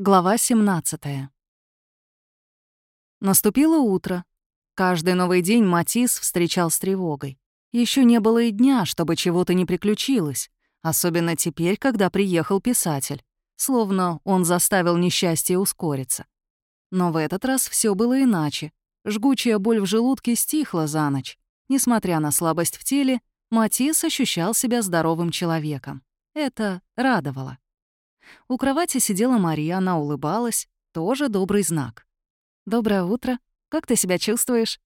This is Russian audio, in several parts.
Глава 17. Наступило утро. Каждый новый день Матис встречал с тревогой. Еще не было и дня, чтобы чего-то не приключилось, особенно теперь, когда приехал писатель, словно он заставил несчастье ускориться. Но в этот раз все было иначе. Жгучая боль в желудке стихла за ночь. Несмотря на слабость в теле, Матис ощущал себя здоровым человеком. Это радовало. У кровати сидела Мария, она улыбалась. Тоже добрый знак. «Доброе утро. Как ты себя чувствуешь?»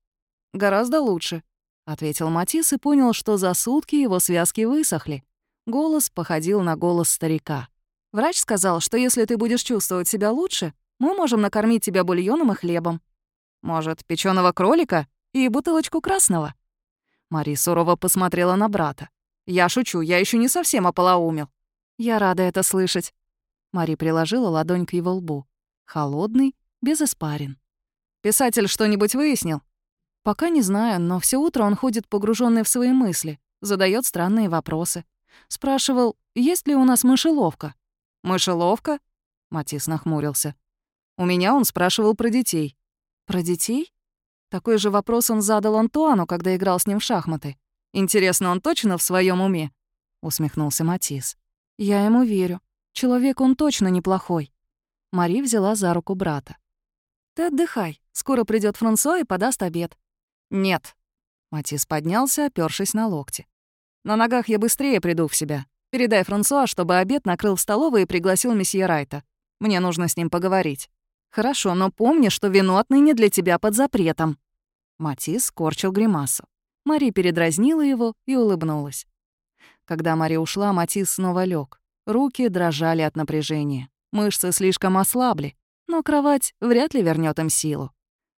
«Гораздо лучше», — ответил Матис и понял, что за сутки его связки высохли. Голос походил на голос старика. «Врач сказал, что если ты будешь чувствовать себя лучше, мы можем накормить тебя бульоном и хлебом. Может, печеного кролика и бутылочку красного?» Мари сурово посмотрела на брата. «Я шучу, я еще не совсем ополоумел». «Я рада это слышать. Мари приложила ладонь к его лбу. Холодный, без испарин. «Писатель что-нибудь выяснил?» «Пока не знаю, но все утро он ходит погруженный в свои мысли, задает странные вопросы. Спрашивал, есть ли у нас мышеловка?» «Мышеловка?» — Матис нахмурился. «У меня он спрашивал про детей». «Про детей?» Такой же вопрос он задал Антуану, когда играл с ним в шахматы. «Интересно, он точно в своем уме?» — усмехнулся Матис. «Я ему верю. Человек он точно неплохой». Мари взяла за руку брата. «Ты отдыхай. Скоро придет Франсуа и подаст обед». «Нет». Матис поднялся, опёршись на локти. «На ногах я быстрее приду в себя. Передай Франсуа, чтобы обед накрыл в столовой и пригласил месье Райта. Мне нужно с ним поговорить». «Хорошо, но помни, что вино отныне для тебя под запретом». Матис скорчил гримасу. Мари передразнила его и улыбнулась. Когда Мари ушла, Матис снова лег. Руки дрожали от напряжения. Мышцы слишком ослабли, но кровать вряд ли вернет им силу.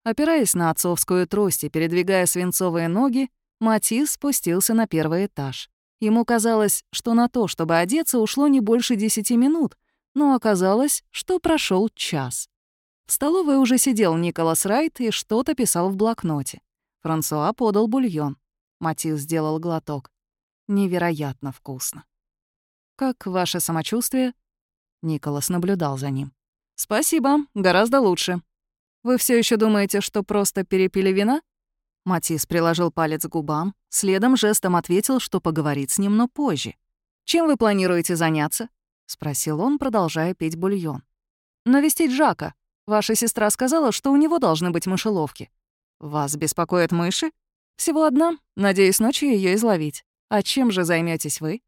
Опираясь на отцовскую трость и передвигая свинцовые ноги, Матис спустился на первый этаж. Ему казалось, что на то, чтобы одеться, ушло не больше десяти минут, но оказалось, что прошел час. В столовой уже сидел Николас Райт и что-то писал в блокноте. Франсуа подал бульон. Матис сделал глоток. Невероятно вкусно. «Как ваше самочувствие?» Николас наблюдал за ним. «Спасибо, гораздо лучше. Вы все еще думаете, что просто перепили вина?» Матис приложил палец к губам, следом жестом ответил, что поговорит с ним, но позже. «Чем вы планируете заняться?» — спросил он, продолжая пить бульон. «Навестить Жака. Ваша сестра сказала, что у него должны быть мышеловки. Вас беспокоят мыши? Всего одна. Надеюсь, ночью ее изловить. А чем же займетесь вы?»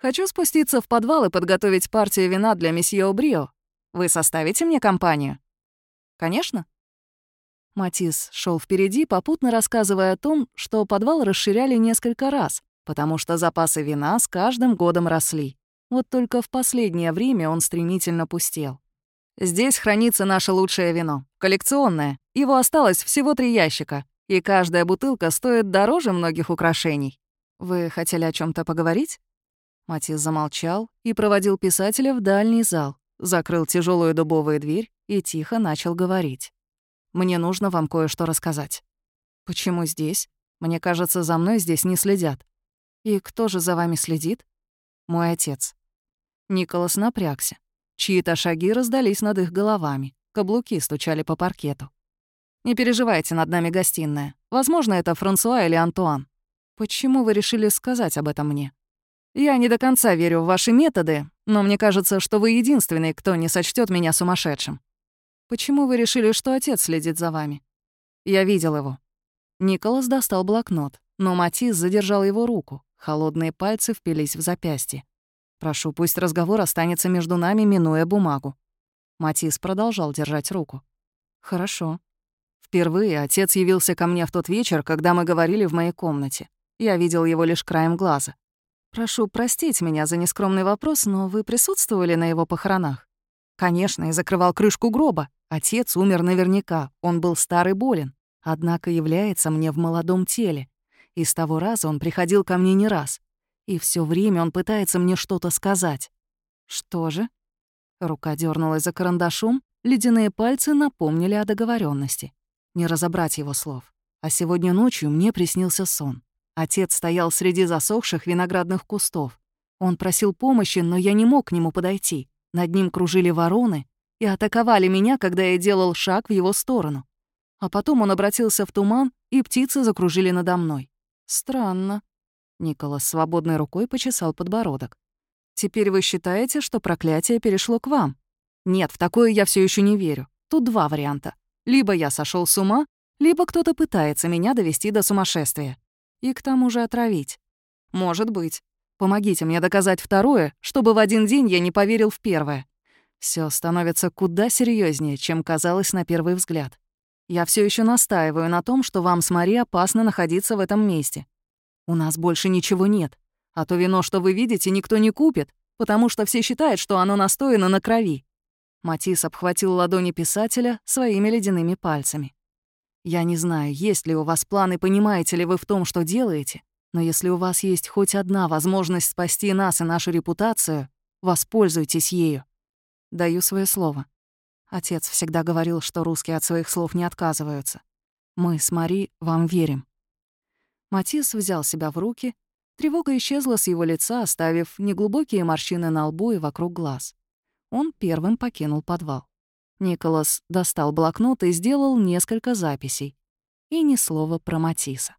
Хочу спуститься в подвал и подготовить партию вина для месье Обрио. Вы составите мне компанию?» «Конечно». Матис шел впереди, попутно рассказывая о том, что подвал расширяли несколько раз, потому что запасы вина с каждым годом росли. Вот только в последнее время он стремительно пустел. «Здесь хранится наше лучшее вино, коллекционное. Его осталось всего три ящика, и каждая бутылка стоит дороже многих украшений. Вы хотели о чем то поговорить?» Матис замолчал и проводил писателя в дальний зал, закрыл тяжелую дубовую дверь и тихо начал говорить. «Мне нужно вам кое-что рассказать». «Почему здесь? Мне кажется, за мной здесь не следят». «И кто же за вами следит?» «Мой отец». Николас напрягся. Чьи-то шаги раздались над их головами. Каблуки стучали по паркету. «Не переживайте, над нами гостиная. Возможно, это Франсуа или Антуан. Почему вы решили сказать об этом мне?» Я не до конца верю в ваши методы, но мне кажется, что вы единственный, кто не сочтет меня сумасшедшим. Почему вы решили, что отец следит за вами? Я видел его. Николас достал блокнот, но Матис задержал его руку. Холодные пальцы впились в запястье. «Прошу, пусть разговор останется между нами, минуя бумагу». Матис продолжал держать руку. «Хорошо». Впервые отец явился ко мне в тот вечер, когда мы говорили в моей комнате. Я видел его лишь краем глаза. Прошу простить меня за нескромный вопрос, но вы присутствовали на его похоронах? Конечно, и закрывал крышку гроба. Отец умер наверняка, он был старый болен, однако является мне в молодом теле. И с того раза он приходил ко мне не раз. И все время он пытается мне что-то сказать. Что же? Рука дернулась за карандашом, ледяные пальцы напомнили о договоренности. Не разобрать его слов. А сегодня ночью мне приснился сон. Отец стоял среди засохших виноградных кустов. Он просил помощи, но я не мог к нему подойти. Над ним кружили вороны, и атаковали меня, когда я делал шаг в его сторону. А потом он обратился в туман, и птицы закружили надо мной. Странно. Николас свободной рукой почесал подбородок. «Теперь вы считаете, что проклятие перешло к вам?» «Нет, в такое я все еще не верю. Тут два варианта. Либо я сошел с ума, либо кто-то пытается меня довести до сумасшествия. И к тому же отравить. Может быть. Помогите мне доказать второе, чтобы в один день я не поверил в первое. Все становится куда серьезнее, чем казалось на первый взгляд. Я все еще настаиваю на том, что вам с Мари опасно находиться в этом месте. У нас больше ничего нет. А то вино, что вы видите, никто не купит, потому что все считают, что оно настояно на крови». Матис обхватил ладони писателя своими ледяными пальцами. «Я не знаю, есть ли у вас планы, понимаете ли вы в том, что делаете, но если у вас есть хоть одна возможность спасти нас и нашу репутацию, воспользуйтесь ею. Даю свое слово. Отец всегда говорил, что русские от своих слов не отказываются. Мы с Мари вам верим. Матис взял себя в руки. Тревога исчезла с его лица, оставив неглубокие морщины на лбу и вокруг глаз. Он первым покинул подвал. Николас достал блокнот и сделал несколько записей. И ни слова про Матиса.